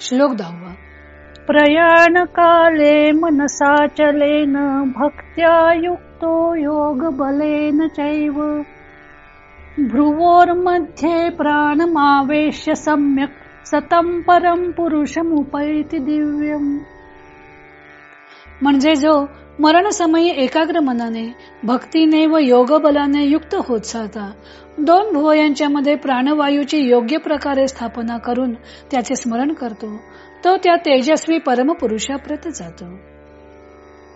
श्लोक दहावा. प्रयाण काले मनसाचलेन भक्त्या युक्तो योग बलेन चैव. भ्रुवोर्मध्ये प्राणमावेश्य सम्यक सतम परम पुरुषमुपैति दिव्यम. म्हणजे जो मरण समयी एकाग्र मनाने भक्तीने व योग बलाने युक्त होत जाता दोन भुवमध्ये प्राणवायूची योग्य प्रकारे स्थापना करून त्याचे स्मरण करतो. तो त्या तेजस्वी परमपुरुषाप्रत जातो.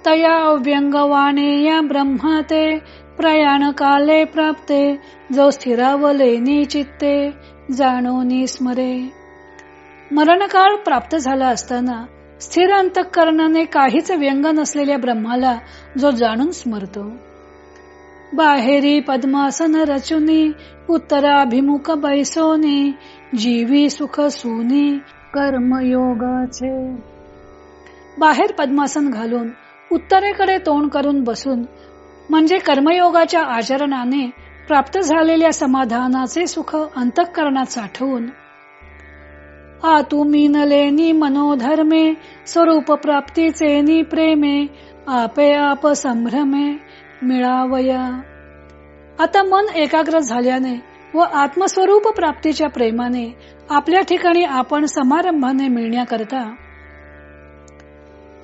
तया व्यंगवाणे या ब्रह्माते प्रयाण काले प्राप्ते जो स्थिरावले चित्ते जाणो स्मरे. मरणकाळ प्राप्त झाला असताना स्थिर अंतकरणाने काहीच व्यंग नसलेल्या ब्रह्माला जो जाणून स्मरतो. बाहेरी पद्मासन रचुनी उत्तराभिमुख बैसोनी जीवी सुख सुनी कर्मयोगाचे. बाहेर पद्मासन घालून उत्तरेकडे तोंड करून बसून म्हणजे कर्मयोगाच्या आचरणाने प्राप्त झालेल्या समाधानाचे सुख अंतःकरणात साठवून आतू मीनलेनी मनोधर्मे स्वरूप प्राप्तीचे नि प्रेमे आपे आप संभ्रमे. मिळावया. आता मन एकाग्र झाल्याने व आत्मस्वरूप प्राप्तीच्या प्रेमाने आपल्या ठिकाणी आपण समारंभाने मिळण्याकरता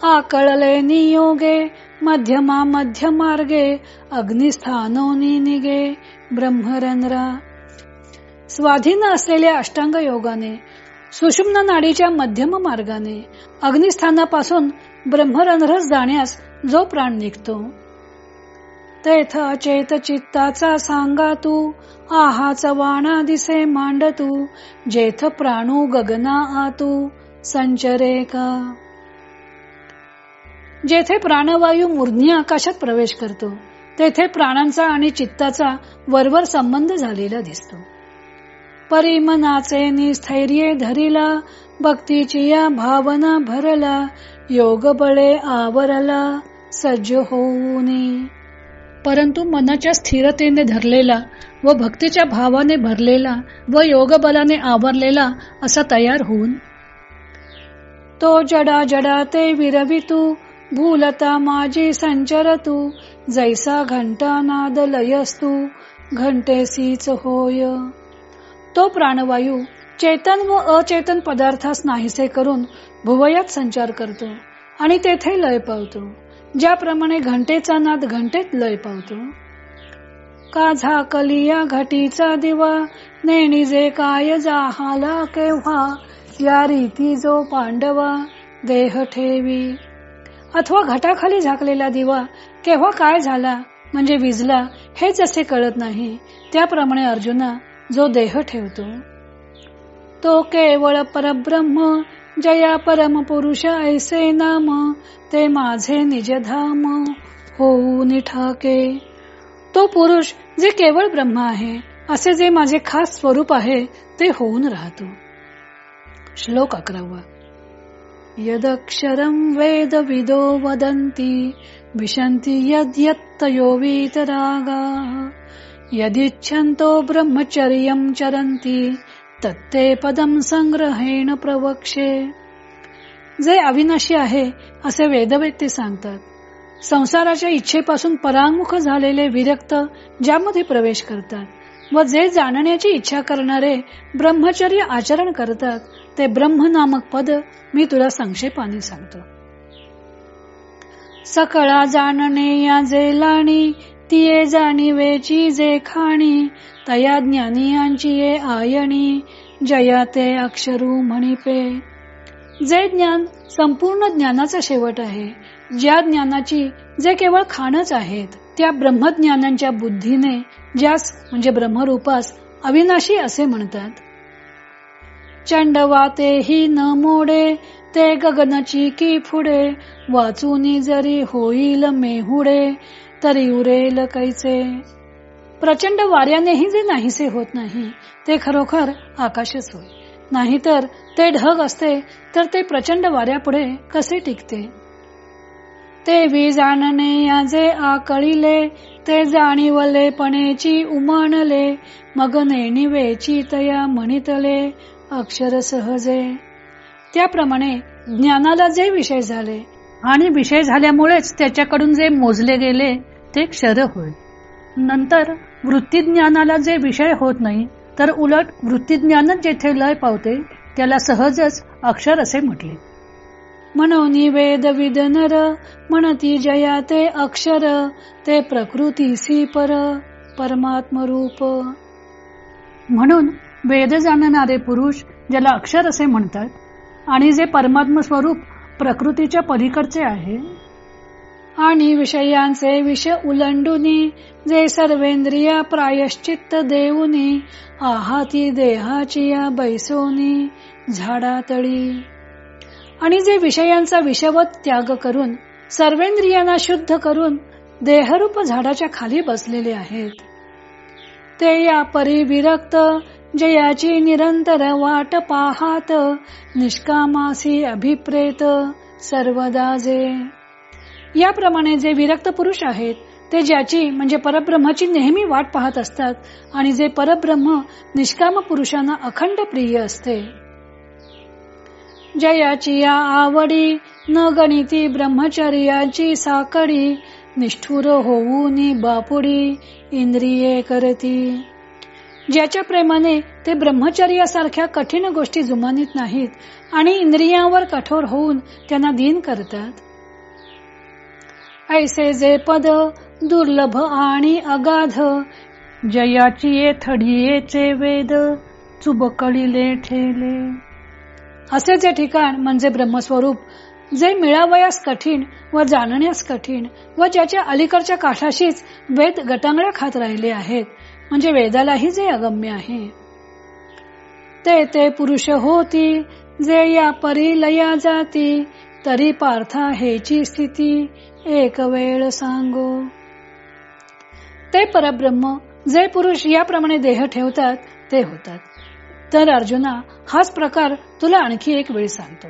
आकळले नियोगे मध्यमा मध्य मार्गे अग्निस्थानोनी निगे ब्रह्मरंध्रा. स्वाधीन असलेल्या अष्टांग योगाने सुषुम्न नाडीच्या मध्यम मार्गाने अग्निस्थानापासून ब्रह्मरंध्रस जाण्यास जो प्राण निघतो. तेथ अचेत चित्ताचा सांगा तू. आहाच वाणा दिसे मांड तू. जेथ प्राणू गगना आतू. संचरे का? जेथे प्राणवायू मूर्धी आकाशात प्रवेश करतो तेथे प्राणांचा आणि चित्ताचा वरवर संबंध झालेला दिसतो. परिमनाचे निस्थैर्ये धरिला भक्तीची या भावना भरला योग बळे आवरला सज्ज होऊनी. परंतु मनाच्या स्थिरतेने धरलेला व भक्तीच्या भावाने भरलेला व योगबलाने आवरलेला असा तयार होऊन तो जडा जडा ते विरवितू भूलता माझी संचर तू जैसा घंटा नाद लयस्तू घंटेसीच होय. तो प्राणवायू चेतन व अचेतन पदार्थास नाहीसे करून भुवयात संचार करतो आणि तेथे लय पावतो. ज्याप्रमाणे घंटेचा नाद घंटेत लय पावतो. का झाकली या घटीचा दिवा नेणी जे काय जाहाला केव्हा या रीती जो पांडवा देह ठेवी. अथवा घटाखाली झाकलेला दिवा केव्हा काय झाला म्हणजे विजला हे जसे कळत नाही. त्याप्रमाणे अर्जुना जो देह ठेवतो. तो केवळ परब्रह्म जया परम पुरुष ऐसे नाम ते माझे निजधाम होऊ निठाके. तो पुरुष जे केवळ ब्रह्म आहे असे जे माझे खास स्वरूप आहे ते होऊन राहतो. श्लोक अकरावा. यदक्षरं वेद विदो वदन्ति विशन्ति यद्यत्तयो वीतरागाः. यदिच्छन्तो ब्रह्मचर्यं चरन्ति तत्ते पदम संग्रहेण प्रवक्षे. जे अविनाशी आहे असे वेदवेत्ते सांगतात. संसाराच्या इच्छेपासून परामुख झालेले विरक्त ज्यामध्ये प्रवेश करतात व जे जाणण्याची इच्छा करणारे ब्रह्मचर्य आचरण करतात ते ब्रह्म नामक पद मी तुला संक्षेपाने सांगतो. सकळा जाणणे या जे लाणी तिये जाणीवेची जे खाणी तया ज्ञानियांची ये आयणी जया ते अक्षरू म्हणिपे. जे ज्ञान संपूर्ण ज्ञानाचा शेवट आहे ज्या ज्ञानाची जे केवळ खाणच आहेत त्या ब्रह्मज्ञानांच्या बुद्धीने ज्यास म्हणजे ब्रह्मरूपास अविनाशी असे म्हणतात. चंडवा ही न मोडे ते गगनची की फुडे वाचूनी जरी होईल मेहुडे तरी उरेल कैचे प्रचंड वाऱ्यानेही जे नाहीसे होत नाही ते खरोखर आकाशच होय. नाहीतर ते ढग असते तर ते प्रचंड वाऱ्यापुढे कसे टिकते? ते वी या याजे आकळीले ते जाणीवले पणेची उमाणले मग नेणिवेची तया म्हणितले अक्षर सहजे. त्याप्रमाणे ज्ञानाला जे विषय झाले आणि विषय झाल्यामुळेच त्याच्याकडून जे मोजले गेले ते क्षर होय. नंतर वृत्तीज्ञानाला जे विषय होत नाही तर उलट वृत्तीज्ञानच जेथे लय पावते त्याला सहजच अक्षर असे म्हटले. म्हणून वेद विद नर म्हणती जया ते अक्षर ते प्रकृती पर परमात्म रूप. म्हणून वेद जाणणारे पुरुष ज्याला अक्षर असे म्हणतात आणि जे परमात्म स्वरूप प्रकृतीच्या पलीकडचे आहे आणि विषयांचे विष उलंडुनी जे सर्वेंद्रिया प्रायश्चित्त देऊनी आहाती देहाची या बैसोनी झाडातळी. आणि जे विषयांचा विषवत त्याग करून सर्वेंद्रियांना शुद्ध करून देहरूप झाडाच्या खाली बसलेले आहेत. ते या परिविरक्त जयाची निरंतर वाट पाहात निष्कामासी अभिप्रेत सर्वदा जे याप्रमाणे जे विरक्त पुरुष आहेत ते ज्याची म्हणजे परब्रह्माची नेहमी वाट पाहत असतात आणि जे परब्रह्म निष्काम पुरुषांना अखंड प्रिय असते. जयाची या आवडी न गणिती ब्रह्मचर्याची साकडी निष्ठुर होऊन बापुडी इंद्रिये करती. ज्याच्या प्रेमाने ते ब्रह्मचर्यासारख्या कठीण गोष्टी जुमानित नाहीत आणि इंद्रियांवर कठोर होऊन त्यांना दिन करतात. ऐसे जे पद दुर्लभ आणि अगाध जयाची ये वेद चुबकळीले ठेले. असे जे ठिकाण म्हणजे ब्रह्मस्वरूप जे मिळावयास कठीण व जाणण्यास कठीण व ज्याच्या अलीकडच्या काठाशीच वेद गटांगळ्या खात राहिले आहेत म्हणजे वेदालाही जे अगम्य आहे. ते ते पुरुष होती जे या परिलया जाती तरी पार्था हेची स्थिती एक वेळ सांगो. ते परब्रह्म जे पुरुष याप्रमाणे देह ठेवतात ते होतात. तर अर्जुना हाच प्रकार तुला आणखी एक वेळ सांगतो.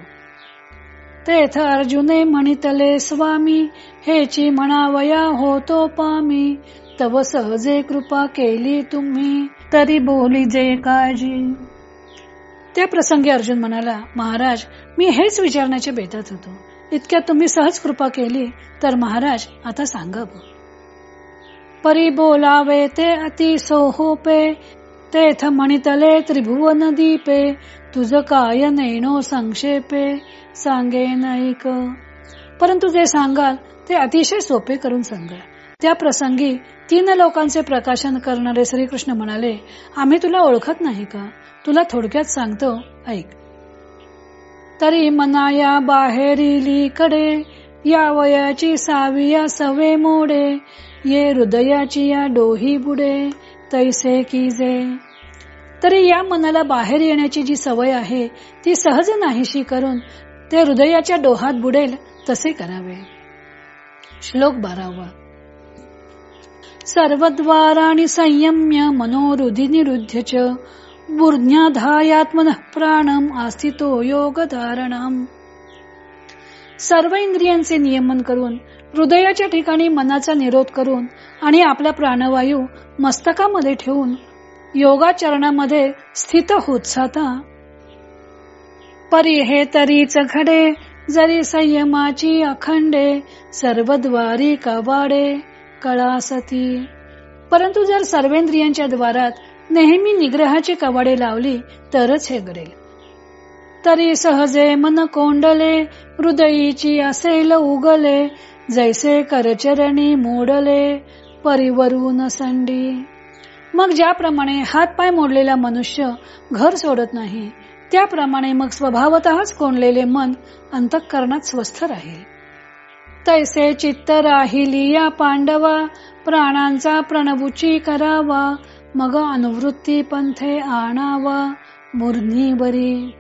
तेथ अर्जुने म्हणितले स्वामी हेची म्हणावया होतो पामी. तव सहजे कृपा केली तुम्ही तरी बोली जे काळजी. त्या प्रसंगी अर्जुन म्हणाला महाराज मी हेच विचारण्याच्या बेतात होतो. इतक्या तुम्ही सहज कृपा केली तर महाराज आता सांगा परी बोलावे ते अति सोहोपे तेथ म्हणितले त्रिभुवन दीपे तुझ काय नेणो संक्षेपे सांगे नाईक परंतु जे सांगाल ते अतिशय सोपे करून सांगा. त्या प्रसंगी तीन लोकांचे प्रकाशन करणारे श्रीकृष्ण म्हणाले आम्ही तुला ओळखत नाही का? तुला थोडक्यात सांगतो ऐक. तरी मनाया बाहेरीली कडे या वयाची साविया सवे मोडे ये हृदयाची या डोही बुडे तैसे की जे. तरी या मनाला बाहेर येण्याची जी सवय आहे ती सहज नाहीशी करून ते हृदयाच्या डोहात बुडेल तसे करावे. श्लोक बारावा. सर्वद्वाराणी संयम्य मनोरुधी निरुद्ध च बुर्ध्याधायात्मन प्राणम आस्थितो योग धारणम सर्व इंद्रियांचे नियमन करून हृदयाच्या ठिकाणी मनाचा निरोध करून आणि आपला प्राणवायू मस्तकामध्ये ठेवून योगाचरणामध्ये स्थित होत साता परी हे तरीच घडे जरी संयमाची अखंडे सर्वद्वारी कवाडे कळासती. परंतु जर सर्वेंद्रियांच्या द्वारात नेहमी निग्रहाची कवाडे लावली तरच हे घडेल. तरी सहजे मन कोंडले हृदयीची असेल उगले जैसे करचरणी मोडले परिवरून संडी. मग ज्याप्रमाणे हातपाय मोडलेला मनुष्य घर सोडत नाही त्याप्रमाणे मग स्वभावतःच कोंडलेले मन अंतःकरणात स्वस्थ राहील. तैसे चित्त राहिली या पांडवा प्राणांचा प्रणवुची करावा मग अनुवृत्ती पंथे आणावा मुर्नी बरी.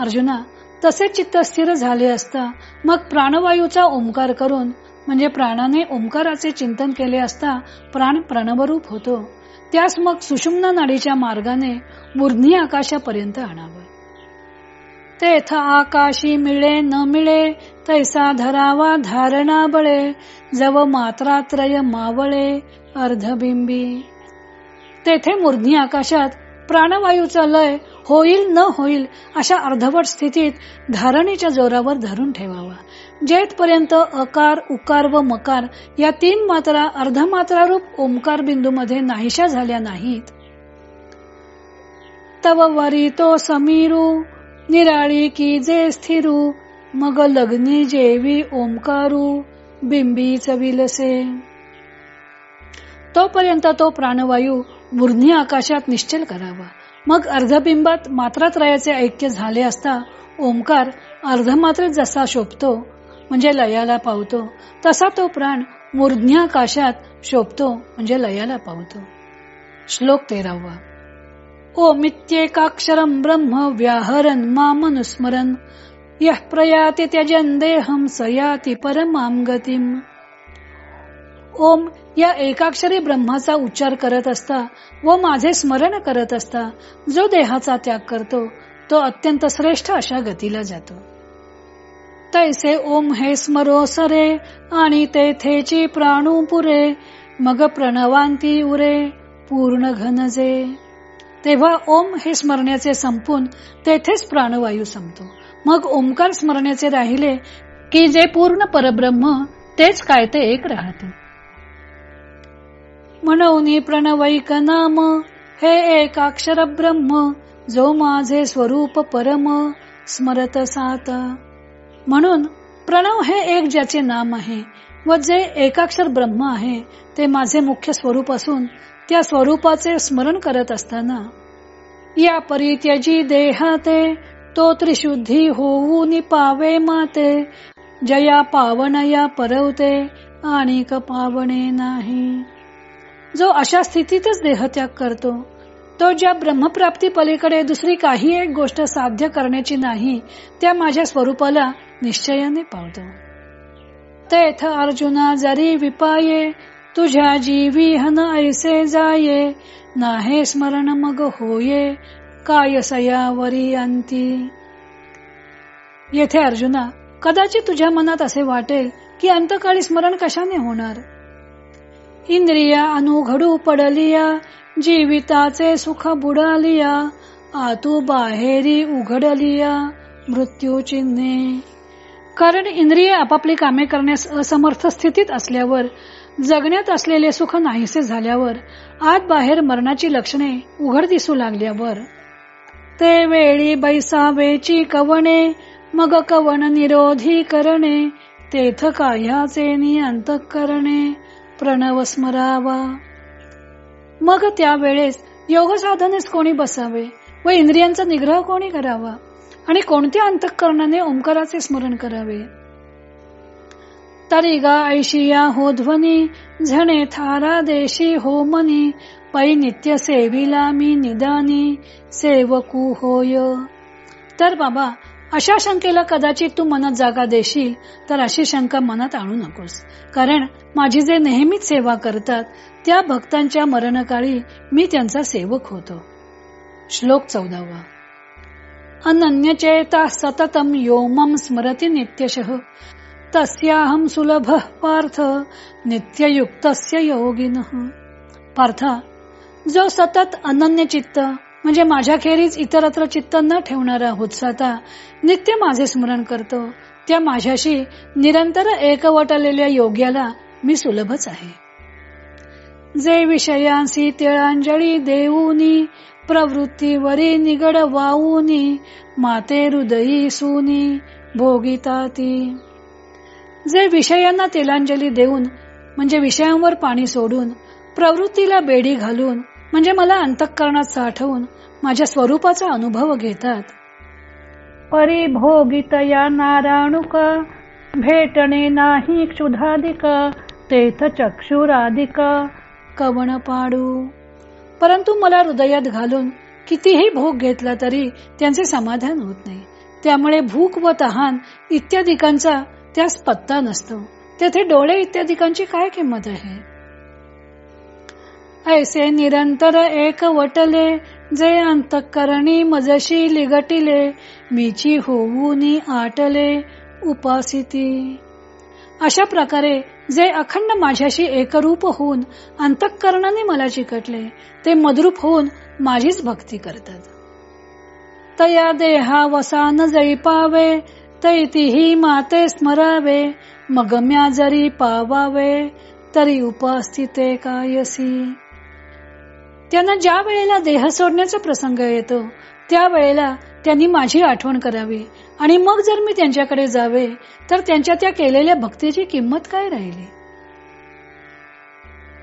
अर्जुना तसे चित्त स्थिर झाले असता मग प्राणवायूचा ओंकार करून म्हणजे प्राणाने ओंकाराचे चिंतन केले असता प्राण प्रणवरूप होतो. त्यास मग सुषुम्ना नाडीच्या मार्गाने मूर्धी आकाशापर्यंत आणावं. तेथ आकाशी मिळे न मिळे तैसा धरावा धारणा बळे जव मात्रात्रय मावळे अर्धबिंबी. तेथे मूर्धी आकाशात प्राणवायूचा लय होईल न होईल अशा अर्धवट स्थितीत धारणीच्या जोरावर धरून ठेवावा. जेथपर्यंत अकार उकार व मकार या तीन मात्रा अर्धमात्रारूप ओंकार बिंदू मध्ये नाहीशा झाल्या नाहीत तव वरी तो समीरू निराळी की जे स्थिरू मग लग्नी जेवी ओंकारू बिंबी चविलसे तोपर्यंत तो प्राणवायू मूर्धी आकाशात निश्चल करावा. मग अर्धबिंबात मात्रात्रयाचे ऐक्य झाले असता ओंकार अर्धमात्रेत जसा शोभतो म्हणजे लयाला पावतो तसा तो प्राण मूर्ध्याकाशात शोभतो म्हणजे लयाला पावतो. श्लोक तेरावा. ओमित्येकाक्षरम ब्रह्म व्याहरन मामनुस्मरन यः प्रयाति त्यजन देहम सयाती परमाम गतीम। ओम या एकाक्षरी ब्रह्माचा उच्चार करत असता व माझे स्मरण करत असता जो देहाचा त्याग करतो तो अत्यंत श्रेष्ठ अशा गतीला जातो. तैसे ओम हे स्मरो सरे आणि तेथेची प्राणू पुरे मग प्रणवांती उरे पूर्ण घनजे तेव्हा ओम हे स्मरण्याचे संपून तेथेच प्राणवायू संपतो. मग ओंकार स्मरण्याचे राहिले की जे पूर्ण परब्रह्म तेच काय ते एक राहते. म्हणून प्रणवैक नाम. हे एकाक्षर ब्रह्म जो माझे स्वरूप परम स्मरत सात. म्हणून प्रणव हे एक ज्याचे नाम आहे व जे एकाक्षर ब्रह्म आहे ते माझे मुख्य स्वरूप असून त्या स्वरूपाचे स्मरण करत असताना. या परित्यजी देहाते तो त्रिशुद्धी होऊन पावे माते. जया पावन या परवते आणि पावणे नाही. जो अशा स्थितीतच देहत्याग करतो. तो ज्या ब्रह्मप्राप्ती पलीकडे दुसरी काही एक गोष्ट साध्य करण्याची नाही त्या माझ्या स्वरूपाला निश्चयाने पावतो. तेथ अर्जुना जरी विपाये तुझ्या जीवी हन ऐसे जाये नाहे स्मरण मग होये काय सयावरी अंती. येथे अर्जुना कदाचित तुझ्या मनात असे वाटेल की अंतकाळी स्मरण कशाने होणार? इंद्रिया अनुघडू पडलिया जीविताचे सुख बुडालिया आतू बाहेरी उघडलिया मृत्यू चिन्हे. कारण इंद्रिय आपापली कामे करण्यास असमर्थ स्थितीत असल्यावर जगण्यात असलेले सुख नाहीसे झाल्यावर आत बाहेर मरणाची लक्षणे उघड दिसू लागल्यावर. ते वेळी बैसावेची कवणे मग कवन निरोधी करणे तेथ काह्याचे नियंत करणे प्रणव स्मरावा मग त्यावेळेस योग साधनेस कोणी बसावे व इंद्रियांचा निग्रह कोणी करावा आणि कोणत्या अंतःकरणाने ओंकाराचे स्मरण करावे? तरी गा ऐशिया हो ध्वनी झणे थारा देशी हो मनी पै नित्य सेविला मी निदानी सेवकू होय. तर बाबा अशा शंकेला कदाचित तू मनात जागा देशील तर अशी शंका मनात आणू नकोस. कारण माझी जे नेहमीच सेवा करतात त्या भक्तांच्या मरणकाळी मी त्यांचा सेवक होतो. श्लोक चौदावा. अनन्यचेता सततम योमम स्मरती नित्यशः तस्याहम सुलभ पार्थ नित्ययुक्त योगिन। पार्थ जो सतत अनन्य चित्त म्हणजे माझ्याखेरीज इतरत्र चित्त न ठेवणारा होत्साता नित्य माझे स्मरण करतो. त्या माझ्याशी निरंतर एकवटलेल्या योग्याला मी सुलभच आहे. जे विषयांसी तिळांजळी देऊनी प्रवृत्तीवरी निगड वाऊनी माते हृदयी सुनी भोगिताती. जे विषयांना तिलांजली देऊन म्हणजे विषयांवर पाणी सोडून प्रवृत्तीला बेडी घालून म्हणजे मला अंतःकरणात साठवून माझ्या स्वरूपाचा अनुभव घेतात. परिभोगित या नाराणुक भेटणे नाही क्षुधाधिक तेथ चक्षुराधिक कवण पाडू. परंतु मला हृदयात घालून कितीही भोग घेतला तरी त्यांचे समाधान होत नाही. त्यामुळे भूक व तहान इत्यादिकांचा त्यास पत्ता नसतो. तेथे डोळे इत्यादिकांची काय किंमत आहे? ऐसे निरंतर एक वटले जे अंतकरणी मजशी लिगटिले मीची होऊनी आटले उपासिती अशा प्रकारे जे अखंड माझ्याशी एकरूप होऊन अंतःकरणाने, अंतकरणाने मला चिकटले ते मदरूप होऊन माझीच भक्ती करतात. तया देहा वसान न जळी पावे तैतीही माते स्मरावे मग म्या जरी पावावे तरी उपस्थिते कायसी त्यांना ज्या वेळेला देह सोडण्याचा प्रसंग येतो त्या वेळेला त्यांनी माझी आठवण करावी. आणि मग जर मी त्यांच्याकडे जावे तर त्यांच्या त्या केलेल्या भक्तीची किंमत काय राहिली?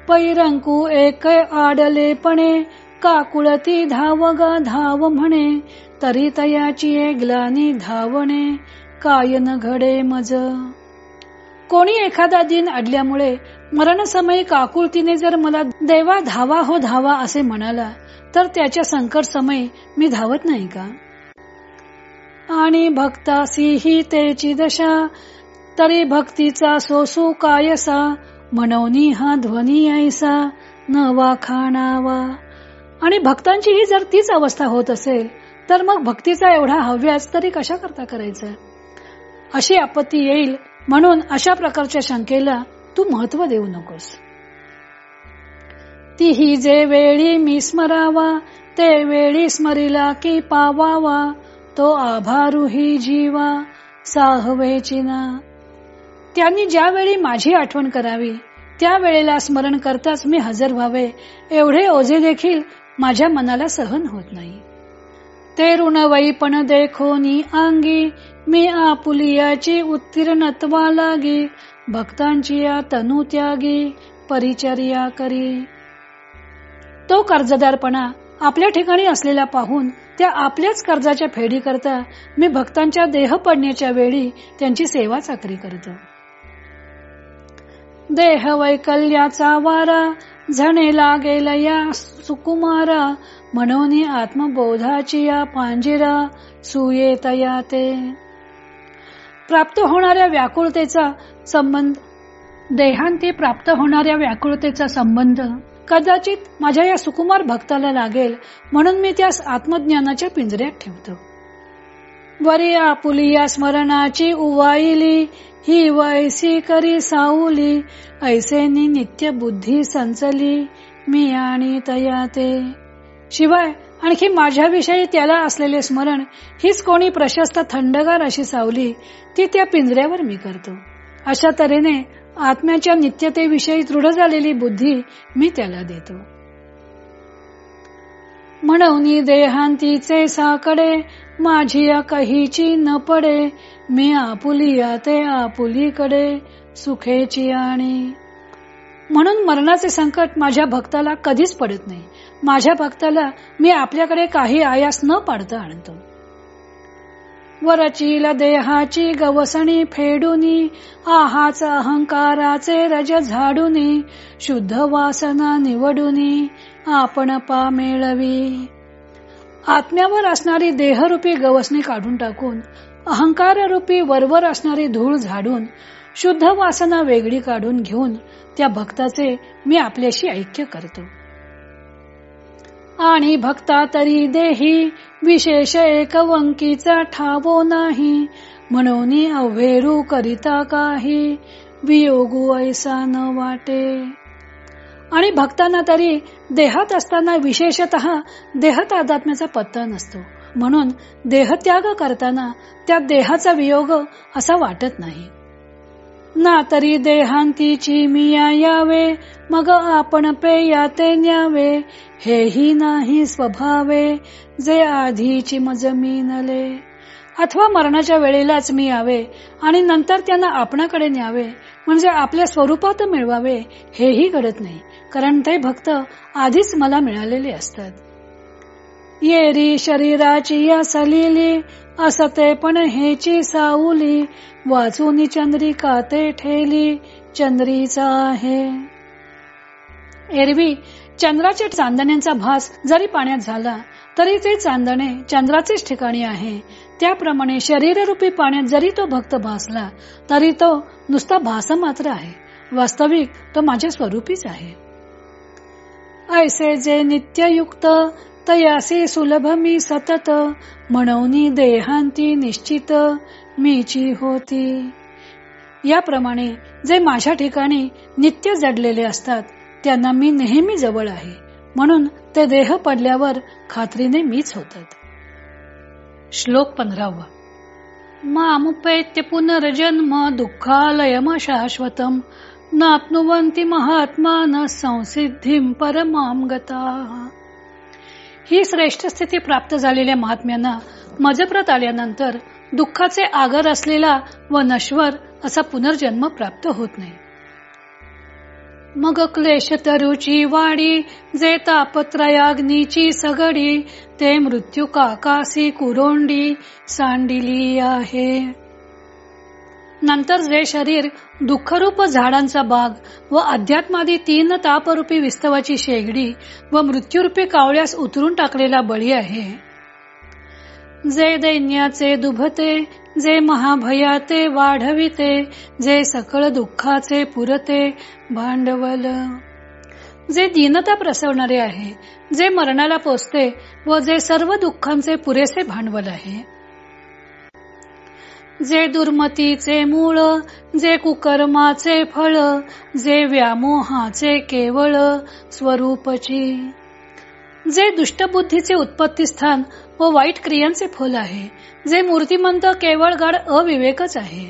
पैरंकू एक आडलेपणे काकुळती धाव ग धाव म्हणे तरी तयाची ग्लानी धावणे कायन घडे मज. कोणी एखादा दिन अडल्यामुळे मरणसमयी काकुळतीने जर मला देवा धावा हो धावा असे म्हणाला तर त्याच्या संकट समय मी धावत नाही का? आणि भक्तासी ही तेची दशा तरी भक्तीचा सोसू कायसा म्हणवनी हा ध्वनी ऐसा न वाखाणावा आणि भक्तांची ही जर तीच अवस्था होत असेल तर मग भक्तीचा एवढा हव्यास तरी कशा करता करायचा? अशी आपत्ती येईल म्हणून अशा प्रकारच्या शंकेला तू महत्त्व देऊ नकोस. ती ही जे वेळी मी स्मरावा ते वेळी स्मरिला की पावावा तो आभारुही जीवा साहवेचिना त्यांनी ज्यावेळी माझी आठवण करावी त्या वेळेला स्मरण करताच मी हजर व्हावे एवढे ओझे देखील माझ्या मनाला सहन होत नाही. ते ऋणवई पण देखोनी अंगी मी आपुलियाची उत्तीर्णत्वा लागी भक्तांची या तनु त्यागी परिचर्या करी. तो कर्जदारपणा आपल्या ठिकाणी असलेला पाहून त्या आपल्याच कर्जाच्या फेडी करता मी भक्तांच्या देह पडण्याच्या वेळी त्यांची सेवा चाकरी करतो. देह वैकल्याचा वारा झणे लागेल या सुकुमारा म्हणून आत्मबोधाची या पांजिरा सुयेतया ते. प्राप्त होणाऱ्या व्याकुळतेचा संबंध देहांती प्राप्त होणाऱ्या व्याकुळतेचा संबंध कदाचित माझ्या या सुकुमार भक्ताला लागेल म्हणून मी त्यास आत्मज्ञानाच्या पिंजऱ्यात ठेवतो. वरिया पुलिया स्मरणाची उवाईली ही वैसी करी साऊली ऐसेनी नित्य बुद्धी संचली मी आणि तया ते. शिवाय आणखी माझ्याविषयी त्याला असलेले स्मरण हीच कोणी प्रशस्त थंडगार अशी सावली ती त्या पिंजऱ्यावर मी करतो. अशा तऱ्हेने आत्म्याच्या नित्यतेविषयी दृढ झालेली बुद्धी मी त्याला देतो. म्हणून देहांतीचे साकडे माझी कहीची न पडे मी आपुलिया ते आपुलीकडे सुखेची आणि म्हणून मरणाचे संकट माझ्या भक्ताला कधीच पडत नाही. माझ्या भक्ताला मी आपल्याकडे काही आयास न पाडता आणतो. वरचील देहाची गवसणी फेडूनी आहाच अहंकाराचे रज झाडूनी शुद्ध वासना निवडूनी आपण पा मेळवी. आत्म्यावर असणारी देहरूपी गवसणी काढून टाकून अहंकार रूपी वरवर असणारी धूळ झाडून शुद्ध वासना वेगळी काढून घेऊन त्या भक्ताचे मी आपल्याशी ऐक्य करतो. आणि भक्ता तरी देही विशेष एक वंकीचा ठावो नाही. म्हणून अव्हेरू करिता काही वियोगू ऐसा न वाटे. आणि भक्तांना तरी देहात असताना विशेषत देह आध्यात्म्याचा पत्ता नसतो. म्हणून देहत्याग करताना त्या देहाचा वियोग असा वाटत नाही. ना तरी देहांतीची मिया यावे मग आपण पेया ते न्यावे. हेही नाही स्वभावे जे आधीची मजमीनले. अथवा मरणाच्या वेळेलाच मी यावे आणि नंतर त्यांना आपणाकडे न्यावे म्हणजे आपल्या स्वरूपात मिळवावे हेही घडत नाही. कारण ते भक्त आधीच मला मिळालेले असतात. येरी शरीराची या सलिली असते पण हेची साऊली वाचून चंद्रिका ते ठेली चंद्रीचा आहे. एरवी चंद्राच्या चांदण्यांचा भास जरी पाण्यात झाला तरी ते चांदणे चंद्राचेच ठिकाणी आहे. त्याप्रमाणे शरीररूपी पाण्यात जरी तो भक्त भासला तरी तो नुसता भास मात्र आहे. वास्तविक तो माझ्या स्वरूपीच आहे. ऐसे जे नित्ययुक्त तयासी सुलभ मी सतत. म्हणून देहांती निश्चित मीची होती. याप्रमाणे जे माझ्या ठिकाणी नित्य जडलेले असतात त्यांना मी नेहमी जवळ आहे. म्हणून ते देह पडल्यावर खात्रीने मीच होतात. श्लोक पंधरावा. मामुपैत्य पुनर्जन्म दुःखालयम शाश्वतम. नापनुवंती महात्मान संसिद्धीम परमाम गता. ही श्रेष्ठ स्थिती प्राप्त झालेल्या महात्म्यांना मजप्रत आल्यानंतर दुःखाचे आगर असलेला व नश्वर असा पुनर्जन्म प्राप्त होत नाही. मग क्लेश तरुची वाडी जे तापत्रयाग्नीची सगडी ते मृत्यू काकासी कुरोंडी सांडिली आहे. नंतर जे शरीर दुःखरूप झाडांचा बाग व अध्यात्मादी तीन तापरूपी विस्तवाची शेगडी व मृत्यूरूपी कावळ्यास उतरून टाकलेला बळी आहे. जे दैन्याचे दुभते जे महाभयाते वाढविते जे सकळ दुःखाचे पुरते भांडवल. जे दीनता प्रसवणारे आहे जे मरणाला पोचते व जे सर्व दुःखांचे पुरेसे भांडवल आहे. जे दुर्मतीचे मूळ जे कुकर्माचे फळ जे व्यामोहाचे केवळ स्वरूपची. जे दुष्टबुद्धीचे उत्पत्ती स्थान व वाईट क्रियांचे फल आहे जे मूर्तिमंत केवळ गाड अविवेकच आहे.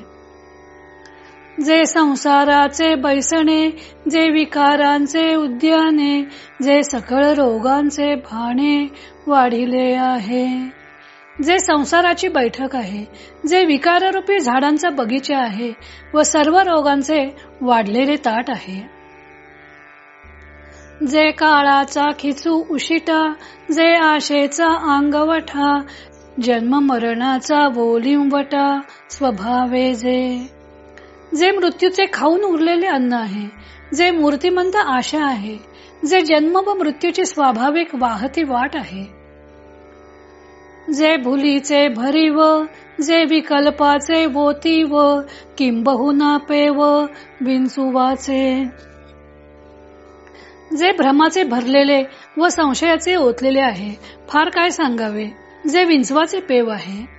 जे संसाराचे बैसणे जे विकारांचे उद्याने जे सकळ रोगांचे भाणे वाढिले आहे. जे संसाराची बैठक आहे जे विकाररूपी झाडांचा बगीचा आहे व सर्व रोगांचे वाढलेले ताट आहे. जे काळाचा खिचू उशिटा जे आशेचा अंगवठा जन्म मरणाचा वटा स्वभावे जे. जे मृत्यूचे खाऊन उरलेले अन्न आहे जे मूर्तिमंत आशा आहे जे जन्म व मृत्यूची स्वाभाविक वाहती वाट आहे. जे भुलीचे भरीव जे विकल्पाचे वोती व किंबहुना पेव बिनसुवाचे. जे भ्रमाचे भरलेले व संशयाचे ओतलेले आहे फार काय सांगावे? जे विंचवाचे पेव आहे.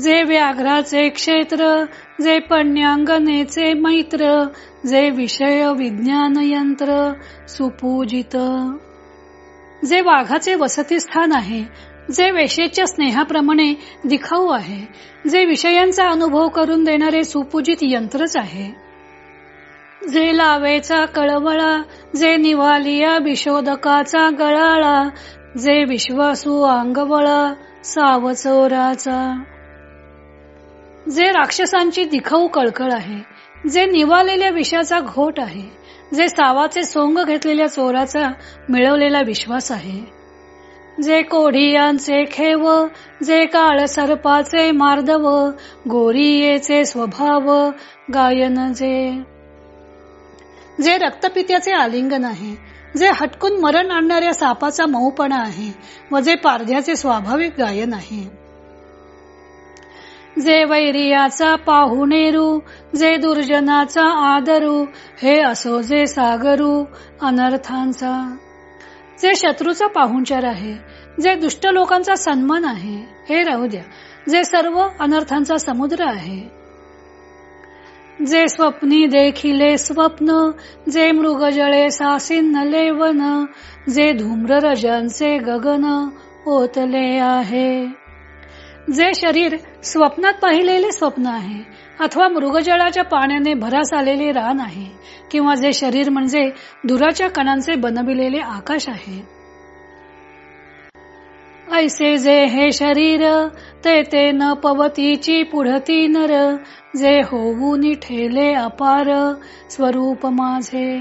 जे व्याघ्राचे क्षेत्र जे पण्यांगनेचे मैत्र जे विषय विज्ञान यंत्र सुपूजित. जे वाघाचे वसतिस्थान आहे जे वेशेच्या स्नेहाप्रमाणे दिखाऊ आहे जे विषयांचा अनुभव करून देणारे सुपूजित यंत्रच आहे. जे लावेचा कळवळा जे निवालिया विशोधकाचा गळाळा जे विश्वासू अंगवळा सावचोराचा. जे राक्षसांची दिखाऊ कळकळ आहे जे निवालेल्या विषाचा घोट आहे जे सावाचे सोंग घेतलेल्या चोराचा मिळवलेला विश्वास आहे. जे कोढियांचे खेव जे काळ सर्पाचे मार्दव गोरियेचे स्वभाव गायन जे. जे रक्तपित्याचे आलिंगन आहे जे हटकून मरण आणणाऱ्या सापाचा मऊपणा आहे व जे पारध्याचे स्वाभाविक गायन आहे. जे वैरियाचा पाहुणेरू जे दुर्जनाचा आदरू हे असो जे सागरू अनर्थांचा. जे शत्रूचा पाहुणचार आहे जे दुष्ट लोकांचा सन्मान आहे हे राहू द्या. जे सर्व अनर्थांचा समुद्र आहे. जे स्वप्नी देखिले स्वप्न जे मृगजळे सासिन लेवन जे धूम्र रजांचे गगन ओतले आहे. जे शरीर स्वप्नात पाहिलेले स्वप्न आहे. अथवा मृगजळाच्या पाण्याने भरास आलेले रान आहे. किंवा जे शरीर म्हणजे दुराच्या कणांचे बनविलेले आकाश आहे. ऐसे जे हे शरीर ते ते न पवतीची पुढती नर जे होऊन ठेले अपार स्वरूप माझे.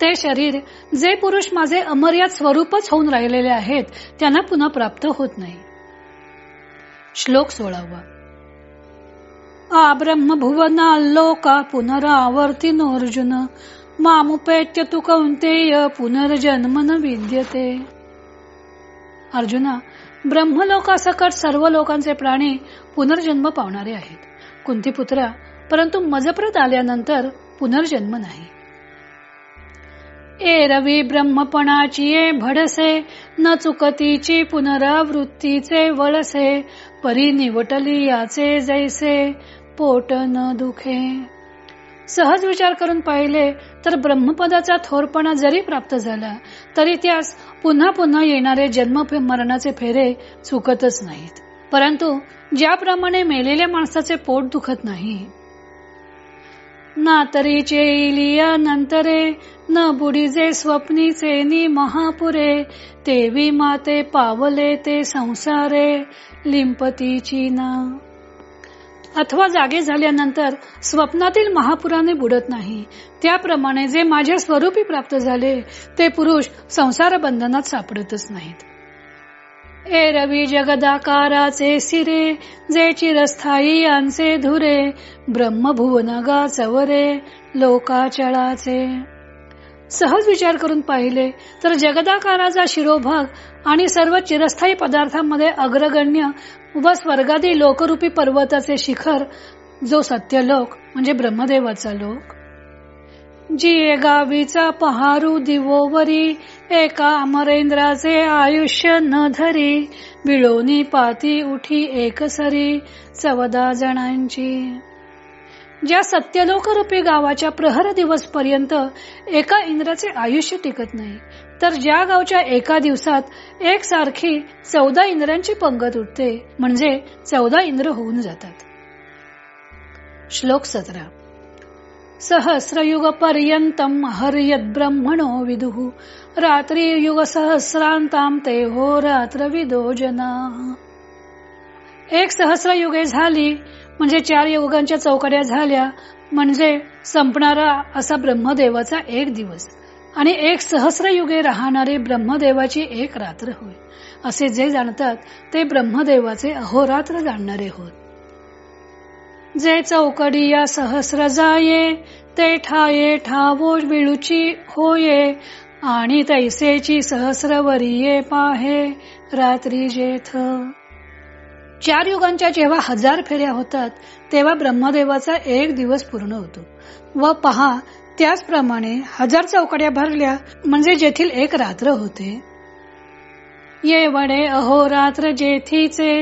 ते शरीर जे पुरुष माझे अमर्याद स्वरूपच होऊन राहिलेले आहेत त्यांना पुन्हा प्राप्त होत नाही. श्लोक सोळावा. आ ब्रह्मभुवना लोका पुनरावर्ती अर्जुन मामुपेत्य तु कौंतेय पुनर्जन्मन विद्यते। अर्जुना ब्रह्मलोकासकट सर्व लोकांचे प्राणी पुनर्जन्म पावणारे आहेत. कुंती पुत्रा परंतु मजप्रत आल्यानंतर पुनर्जन्म नाही. ए रवी ब्रह्मपणाची भडसे न चुकतीची पुनरावृत्तीचे वळसे परी निवटली याचे जैसे पोट न दुखे. सहज विचार करून पाहिले तर ब्रह्मपदाचा थोरपणा जरी प्राप्त झाला तरी त्यास पुन्हा पुन्हा येणारे जन्म मरणाचे फेरे चुकतच नाहीत. परंतु ज्याप्रमाणे मेलेल्या माणसाचे पोट दुखत नाही ना तरी चेलिया नंतरे न बुडीजे स्वप्नीचे नि महापुरे तेवी माते पावले ते संसारे लिंपतीची ना. अथवा जागे झाल्यानंतर स्वप्नातील महापुराने बुडत नाही. त्याप्रमाणे जे माझ्या स्वरूपी प्राप्त झाले ते पुरुष संसार बंधनात सापडतच नाहीत. ए रवी जगदाकाराचे सिरे जे चिरस्थायी यांचे धुरे ब्रह्मभुवनगा चवरे लोकाचळाचे. सहज विचार करून पाहिले तर जगदाकाराचा शिरोभाग आणि सर्व चिरस्थायी पदार्थांमध्ये अग्रगण्य व स्वर्गादी लोकरूपी पर्वताचे शिखर जो सत्यलोक म्हणजे ब्रह्मदेवाचा लोक. जी गावीचा पहारू दिवोवरी एका अमरेंद्राचे आयुष्य न धरी बिळोनी पाती उठी एकसरी चवदा जणांची. ज्या सत्यलोकरूपी गावाच्या प्रहर दिवस पर्यंत एका इंद्राचे आयुष्य टिकत नाही तर ज्या गावच्या एका दिवसात एक सारखी चौदा इंद्रांची पंगत उठते म्हणजे चौदा इंद्र होऊन जातात. श्लोक सतरा. सहस्रयुग पर्यंतम हर्यद ब्रह्मणो विदुः। रात्री युग सहस्रांताम ते हो रात्र विदोजना एक सहस्र युगे झाली म्हणजे चार युगांच्या चौकड्या झाल्या म्हणजे संपणारा असा ब्रह्मदेवाचा एक दिवस आणि एक सहस्र युगे राहणारे ब्रह्मदेवाची एक रात्र होय. असे जे जाणतात ते ब्रह्मदेवाचे अहोरात्र जाणणारे होत जे चौकडी या सहस्र जाये ते ठाये ठावो बिळूची होये आणि तैसेची सहस्रवरिये पाहे रात्री जेथ. चार युगांच्या जेव्हा हजार फेऱ्या होतात तेव्हा ब्रह्मदेवाचा एक दिवस पूर्ण होतो. व पहा त्याचप्रमाणे हजार चौकड्या भरल्या म्हणजे जेथील एक रात्र होते. ये वडे अहोरात्र जेथीचे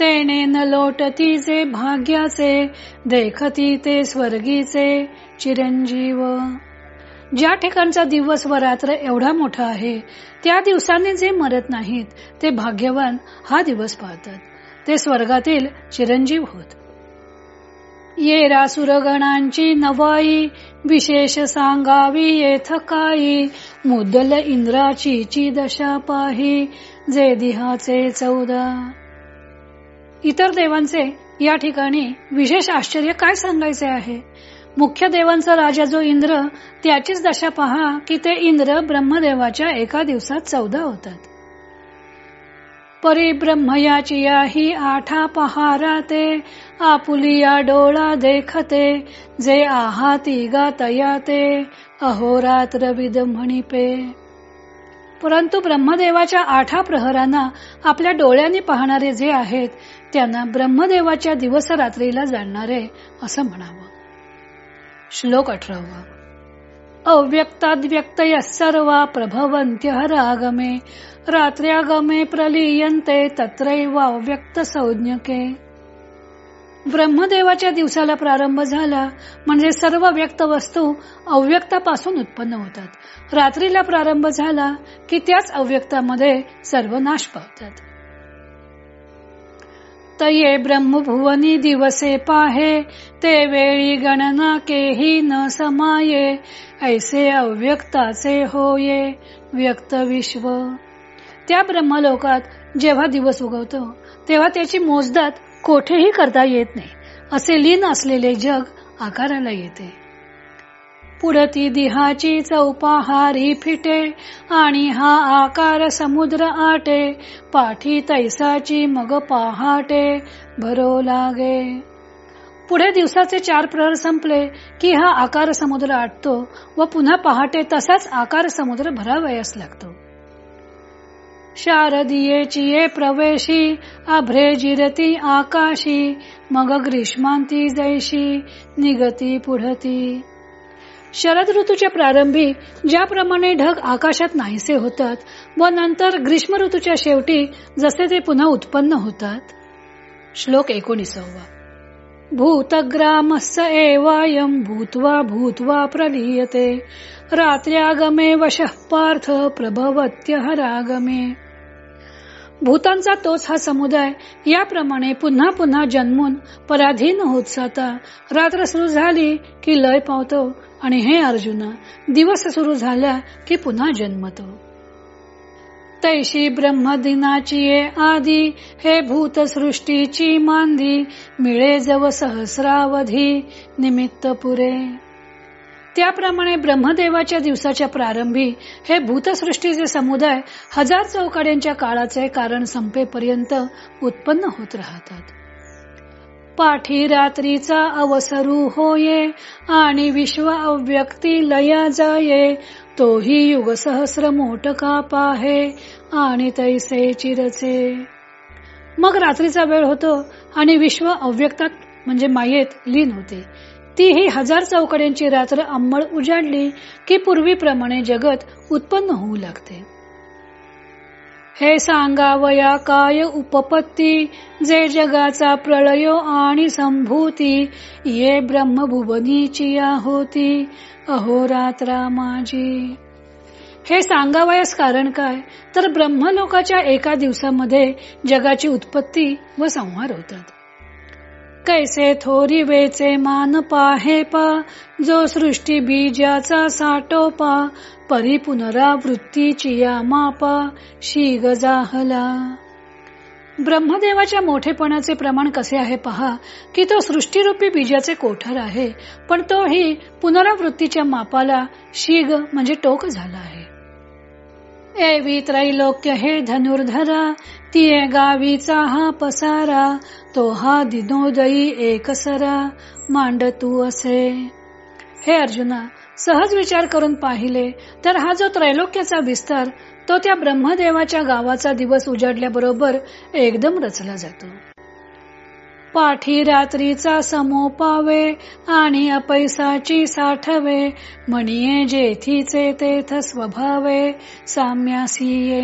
तेने न लोटती जे भाग्याचे देखती ते स्वर्गीचे चिरंजीव. ज्या ठिकाणचा दिवस व रात्र एवढा मोठा आहे त्या दिवसाने जे मरत नाहीत ते भाग्यवान हा दिवस पाहतात ते स्वर्गातील चिरंजीव होत. ये रासुरगणांची नवाई विशेष सांगावी येथ काही मुद्दल इंद्राची ची दशा पाही जे दिहाचे चौदा. इतर देवांचे या ठिकाणी विशेष आश्चर्य काय सांगायचे आहे? मुख्य देवांचा राजा जो इंद्र त्याचीच दशा पहा की ते इंद्र ब्रह्मदेवाच्या एका दिवसात चौदा होतात. परिब्रह्मयाची ही आठा पहारा ते आपुलिया डोळा देखते जे आहाती गातया ते अहोरात्र विद म्हणिपे परंतु ब्रह्मदेवाच्या आठा प्रहरांना आपल्या डोळ्यांनी पाहणारे जे आहेत त्यांना ब्रह्मदेवाच्या दिवस रात्रीला जाणणारे असं म्हणावं. श्लोक अठरावा. अव्यक्ताद्व्यक्त सर्वा प्रभवंत्य रागमे रात्र्यागमे प्रलीयन्ते तत्रैव अव्यक्त संज्ञके ब्रह्मदेवाच्या दिवसाला प्रारंभ झाला म्हणजे सर्व व्यक्त वस्तू अव्यक्तापासून उत्पन्न होतात. रात्रीला प्रारंभ झाला की त्याच अव्यक्तामध्ये सर्व नाश पावतात. तये ब्रह्मभुवनी दिवसे पाहे ते वेळी गणना केही न समाये ऐसे अव्यक्ताचे होये व्यक्त विश्व. त्या ब्रह्मलोकात जेव्हा दिवस उगवतो तेव्हा त्याची मोजदात कोठेही करता येत नाही. असे लीन असलेले जग आकाराला येते. पुढती दिहाची चौपाहारी फिटे आणि हा आकार समुद्र आटे पाठी तैसाची मग पहाटे भरो लागे. पुढे दिवसाचे चार प्रहर संपले की हा आकार समुद्र आटतो व पुन्हा पहाटे तसाच आकार समुद्र भरावयास लागतो. शारदीयेची प्रवेशी अभ्रे जिरती आकाशी मग ग्रीष्मांती जैशी निगती पुढती. शरद ऋतूच्या प्रारंभी ज्याप्रमाणे ढग आकाशात नाहीसे होतात व नंतर ग्रीष्म ऋतूच्या शेवटी जसे ते पुन्हा उत्पन्न होतात. श्लोक एकोणीसावा. भूतग्रामस्य एवायं भूत्वा भूत्वा प्रलीयते. रात्र्यागमे वशः पार्थ प्रभवत्यहरागमे. भूतांचा तोच हा समुदाय. याप्रमाणे पुन्हा पुन्हा जन्मून पराधीन होत जाता. रात्र सुरू झाली की लय पावतो आणि हे अर्जुना दिवस सुरू झाला की पुन्हा जन्मतो. तैशी ब्रह्मदिनाची ये हे भूत सृष्टीची मांदी मिळे जव सहस्रावधी निमित्त पुरे. त्याप्रमाणे ब्रह्मदेवाच्या दिवसाच्या प्रारंभी हे भूतसृष्टीचे समुदाय हजार चौकाड्यांच्या काळाचे कारण संपेपर्यंत उत्पन्न होत राहतात. पाठी रात्रीचा अवसरू होये आणि विश्व अव्यक्ती लया जाये तोही युग सहस्र मोटका पाहे आणि तैसे चिरचे. मग रात्रीचा वेळ होतो आणि विश्व अव्यक्तात म्हणजे मायेत लीन होते. ती ही हजार चौकड्यांची रात्र अंमळ उजाडली की पूर्वीप्रमाणे जगत उत्पन्न होऊ लागते. हे सांगावया काय उपपत्ती जे जगाचा प्रळयो आणि संभूती ये ब्रह्मभुवनीची होती अहोरात्रा माझी. हे सांगावयास कारण काय? तर ब्रह्मलोकाच्या एका दिवसामध्ये जगाची उत्पत्ती व संहार होतात. कैसे थोरी वेचे मान पाहे पा? जो सृष्टी बीजाचा साठोपा परी पुनरावृत्तीची या मापा शी गजाहला ब्रह्मदेवाच्या मोठेपणाचे प्रमाण कसे आहे पहा की तो सृष्टीरूपी बीजाचे कोठर आहे पण तोही पुनरावृत्तीच्या मापाला शीग म्हणजे टोक झाला आहे. एवी त्रैलोक्य हे धनुर्धरा तिये गावीचा हा पसारा तो हा दिनोदयी एकसरा मांड तू असे. हे अर्जुना सहज विचार करून पाहिले तर हा जो त्रैलोक्याचा विस्तार तो त्या ब्रह्मदेवाच्या गावाचा दिवस उजाडल्याबरोबर एकदम रचला जातो. पाठी रात्रीचा समोपावे आणि अपैसाची साठवे. म्हणिये जेथीचे तेथ स्वभावे साम्यासीये.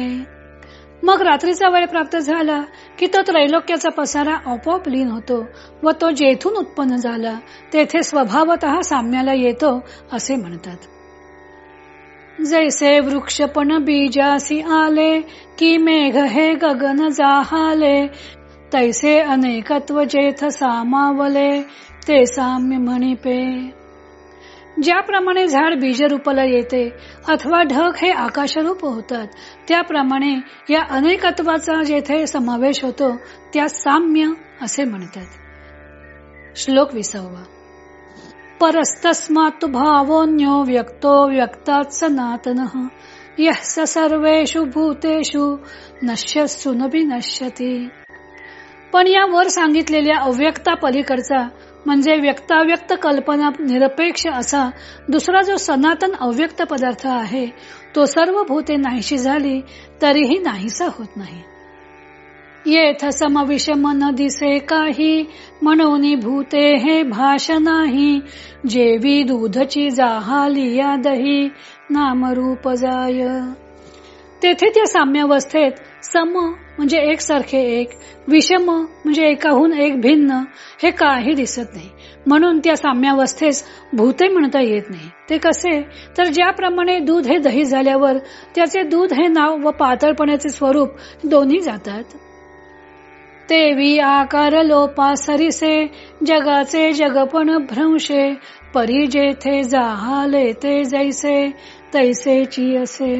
मग रात्रीचा वेळ प्राप्त झाला की तो त्रैलोक्याचा पसारा आपोआप लीन होतो व तो जेथून उत्पन्न झाला तेथे स्वभावत साम्याला येतो असे म्हणतात. जैसे वृक्षपण बीजासी आले की मेघ हे गगन जाहाले तैसे अनेकत्व जेथ सामावले ते साम्य म्हणिपे ज्याप्रमाणे झाड बीजरूपाला येते अथवा ढग हे आकाशरूप होतात त्याप्रमाणे या अनेकत्वाचा जेथे समावेश होतो त्या साम्य असे म्हणतात. श्लोक विसावा. परस्तस्मात् भावोन्यो व्यक्तो व्यक्तात सनातन स सर्वेषु भूतेषु नश्यसु न नश्यती पण या वर सांगितलेल्या अव्यक्ता पलीकडचा म्हणजे व्यक्ताव्यक्त कल्पना निरपेक्ष असा दुसरा जो सनातन अव्यक्त पदार्थ आहे तो सर्व भूते नाहीशी झाली तरीही नाहीसा होत नाही. येथ समविषम न दिसे काही म्हणून भूते हे भाष नाही. जेवी दूधची जाहाली या दही नामरूप जाय. तेथे त्या साम्यावस्थेत सम म्हणजे एकसारखे एक. विषम म्हणजे एकाहून एक भिन्न. हे काही दिसत नाही. म्हणून त्या साम्यावस्थेस भूते म्हणता येत नाही. ते कसे? तर ज्याप्रमाणे दूध हे दही झाल्यावर त्याचे दूध हे नाव व पातळपणाचे स्वरूप दोन्ही जातात. तेवी आकार लोपा सरिसे जगाचे जगपण भ्रंशे परी जेथे जाहाले ते जैसे तैसेची असे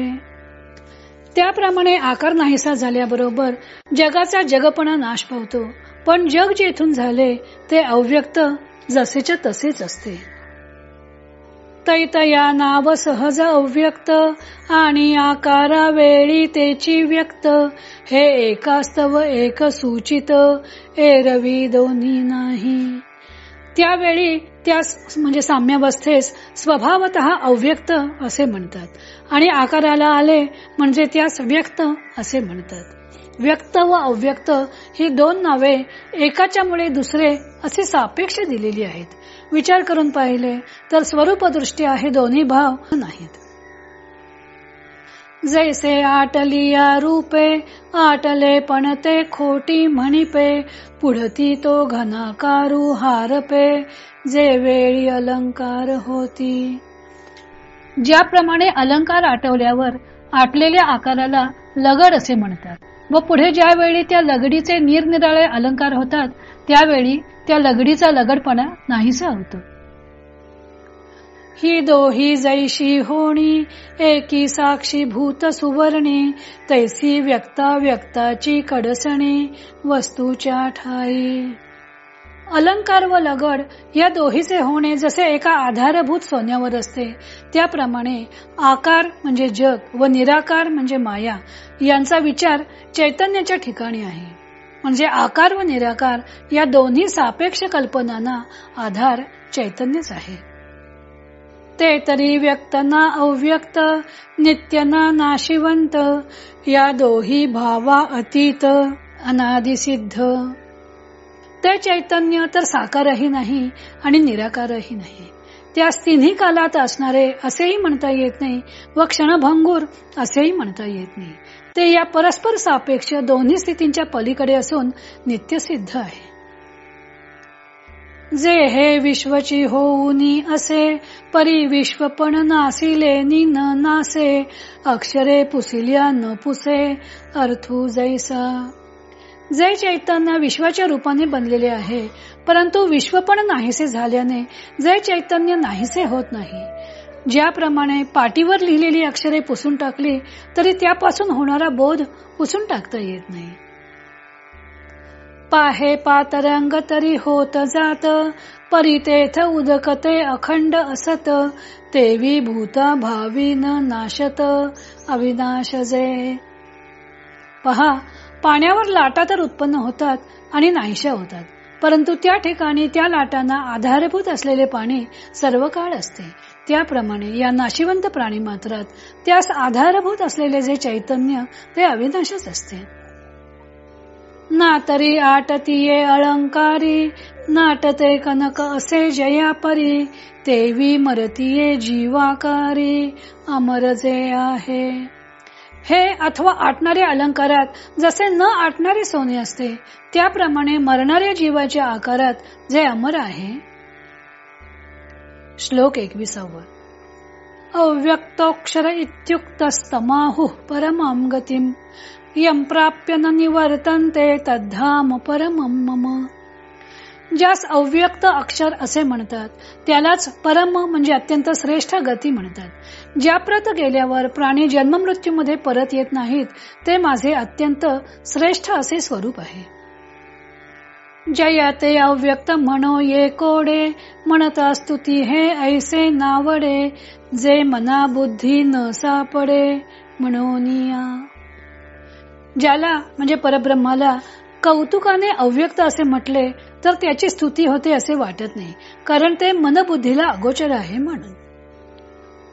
त्याप्रमाणे आकार नाहीसा झाल्याबरोबर जगाचा जगपणा नाश पावतो. पण जग जेथून झाले ते अव्यक्त जसेच्या तसेच असते. तैतया नाव सहज अव्यक्त आणि आकारा वेळी तेची व्यक्त. हे एकास्तव एक सूचित एरवी दोन्ही नाही. त्यावेळी त्या म्हणजे साम्यावस्थेस स्वभावत अव्यक्त असे म्हणतात. आणि आकाराला आले म्हणजे त्यास व्यक्त असे म्हणतात. व्यक्त व अव्यक्त ही दोन नावे एकाच्यामुळे दुसरे असे सापेक्ष दिलेली आहेत. विचार करून पाहिले तर स्वरूपदृष्ट्या हे दोन्ही भाव नाहीत. जैसे आटलिया रूपे आटले पण ते खोटी म्हणिपे पुढती तो घनाकारू हारपे जे वेळी अलंकार होती. ज्याप्रमाणे अलंकार आटवल्यावर आटलेल्या आकाराला लगड असे म्हणतात व पुढे ज्यावेळी त्या लगडीचे निरनिराळे अलंकार होतात त्यावेळी त्या लगडीचा लगडपणा नाहीसा होतो. ही दोही जैशी होणी एकी साक्षी भूत सुवर्णी तैसी व्यक्ता व्यक्ताची कडसणी वस्तूच्या ठाई. अलंकार व लगड या दोहीचे होणे जसे एका आधारभूत सोन्यावर असते त्याप्रमाणे आकार म्हणजे जग व निराकार म्हणजे माया यांचा विचार चैतन्याच्या ठिकाणी आहे. म्हणजे आकार व निराकार या दोन्ही सापेक्ष कल्पनांना आधार चैतन्यच आहे. ते तरी व्यक्त ना अव्यक्त नित्य ना नाशिवंत या दोही भावा अतीत अनादिसिद्ध. ते चैतन्य तर साकारही नाही आणि निराकारही नाही. त्यास तिन्ही कालात असणारे असेही म्हणता येत नाही व क्षणभंगूर असेही म्हणता येत नाही. ते या परस्पर सापेक्ष दोन्ही स्थितींच्या पलीकडे असून नित्यसिद्ध आहे. जे हे विश्वची होऊनी असे परी विश्व पण नासिले नि न नासे. अक्षरे पुसिल्या न पुसे अर्थू जैसा. जे चैतन्य विश्वाच्या रूपाने बनलेले आहे परंतु विश्व पण नाहीसे झाल्याने जे चैतन्य नाहीसे होत नाही. ज्याप्रमाणे पाटीवर लिहिलेली अक्षरे पुसून टाकली तरी त्यापासून होणारा बोध पुसून टाकता येत नाही. पाहे पातरंग तरी होत जात परितेथ उदकते अखंड असत तेवी भूता भावी न नाशत अविनाश जे. पहा पाण्यावर लाटा तर उत्पन्न होतात आणि नाहीशा होतात परंतु त्या ठिकाणी त्या लाटांना आधारभूत असलेले पाणी सर्व काळ असते. त्याप्रमाणे या नाशिवंत प्राणी मात्रात त्यास आधारभूत असलेले जे चैतन्य ते अविनाशच असते. ना तरी आटतीये अलंकारी नाटते कनक असे जयापरी तेवी मरतीये जीवाकारी अमर जे आहे. हे अथवा आटणाऱ्या अलंकारात जसे न आटणारे सोने असते त्याप्रमाणे मरणाऱ्या जीवाच्या आकारात जे अमर आहे. श्लोक एकविसावा. अव्यक्तोक्षर इत्युक्तस्तमाहु परमाम गतीम। यम प्राप्य न निवर्तन्ते तद्धाम परमम मम। ज्यास अव्यक्त अक्षर असे म्हणतात त्यालाच परम म्हणजे अत्यंत श्रेष्ठ गती म्हणतात। ज्या प्रत गेल्यावर प्राणी जन्ममृत्यूमध्ये परत येत नाहीत ते माझे अत्यंत श्रेष्ठ असे स्वरूप आहे। जयाते अव्यक्त म्हणो ये कोडे म्हणता स्तुती हे ऐसे नावडे जे मना बुद्धी न सापडे म्हणोनिया. ज्याला म्हणजे परब्रह्माला कौतुकाने अव्यक्त असे म्हटले तर त्याची स्तुती होते असे वाटत नाही कारण ते मनबुद्धीला अगोचर आहे म्हणून.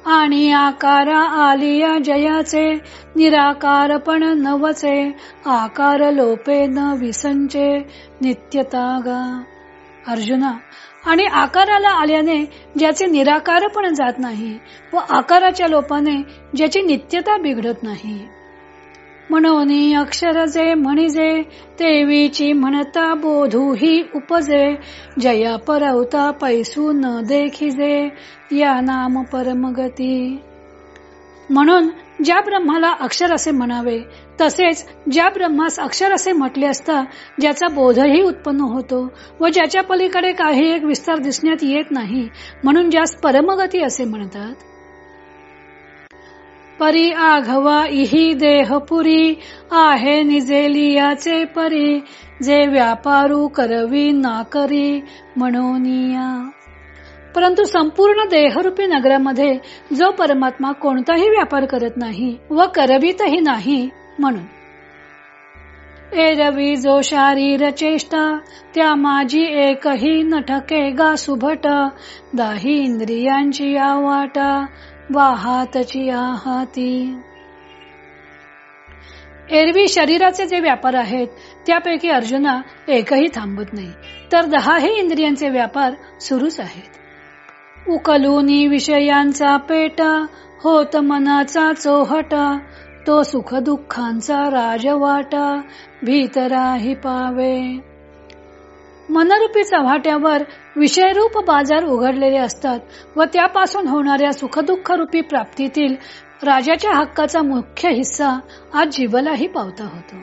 आणि आकारा आलिया जयाचे निराकार पण नवचे आकार लोपे न विसंचे नित्यता गा अर्जुना आणि आकाराला आल्याने ज्याचे निराकार पण जात नाही व आकाराच्या लोपाने ज्याची नित्यता बिघडत नाही. म्हणून अक्षर जे म्हणिजे तेवीची म्हणता बोधू ही उपजे. जया परवता पैसू न देखिजे या नाम परमगती. म्हणून ज्या ब्रह्माला अक्षर असे म्हणावे तसेच ज्या ब्रह्मास अक्षर असे म्हटले असता ज्याचा बोधही उत्पन्न होतो व ज्याच्या पलीकडे काही एक विस्तार दिसण्यात येत नाही म्हणून ज्यास परमगती असे म्हणतात परी आघवा इही देहपुरी आहे निजेलियाचे परी जे व्यापारू करवी ना करी म्हणूनिया परंतु संपूर्ण देहरूपी नगरामध्ये जो परमात्मा कोणताही व्यापार करत नाही व करवीतही नाही म्हणून. एरवी जो शारीर चेष्टा त्या माझी एकही नटके गा सुभट दाही इंद्रियांची आवाटा वाहातची आहाती. एरवी शरीराचे जे व्यापार आहेत त्यापैकी अर्जुना एकही थांबत नाही. तर दहाही इंद्रियांचे व्यापार सुरूच आहेत. उकलूनी विषयांचा पेटा होत मनाचा चोहटा तो सुख दुःखांचा राजवाटा भीतराही पावे. मनरूपी चव्हाट्यावर विषयरूप बाजार उघडलेले असतात व त्यापासून होणाऱ्या सुखदुःख रूपी प्राप्तीतील राजाच्या हक्काचा मुख्य हिस्सा आज जीवलाही पावता होतो.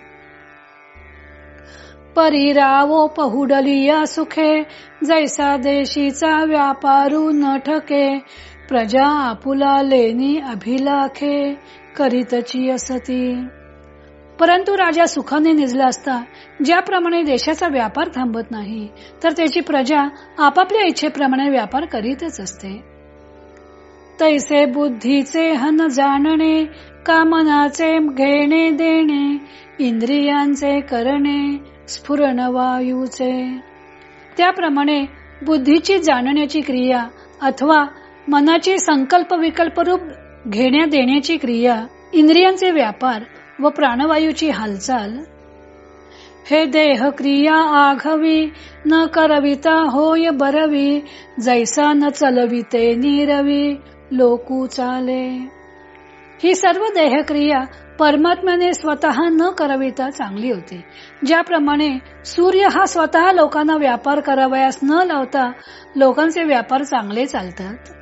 परिरावो पहुडलिया सुखे जैसा देशीचा व्यापारू न ठके प्रजा आपुला लेनी अभिलाखे करीतची असती. परंतु राजा सुखाने निजला असता ज्याप्रमाणे देशाचा व्यापार थांबत नाही तर त्याची प्रजा आपापल्या इच्छेप्रमाणे व्यापार करीतच असते. तैसे बुद्धीचे हन जाणणे कामनाचे घेणे देणे इंद्रियांचे करणे स्फुरण वायूचे. त्याप्रमाणे बुद्धीची जाणण्याची क्रिया अथवा मनाची संकल्प विकल्प रूप घेण्या देण्याची क्रिया इंद्रियांचे व्यापार व प्राणवायूची हालचाल. हे देह क्रिया आघवी न करविता होय बरवी जैसा न चलविते निरवी लोकू चाले. ही सर्व देहक्रिया परमात्म्याने स्वतः न करविता चांगली होती. ज्याप्रमाणे सूर्य हा स्वतः लोकांना व्यापार करावयास न लावता लोकांचे व्यापार चांगले चालतात.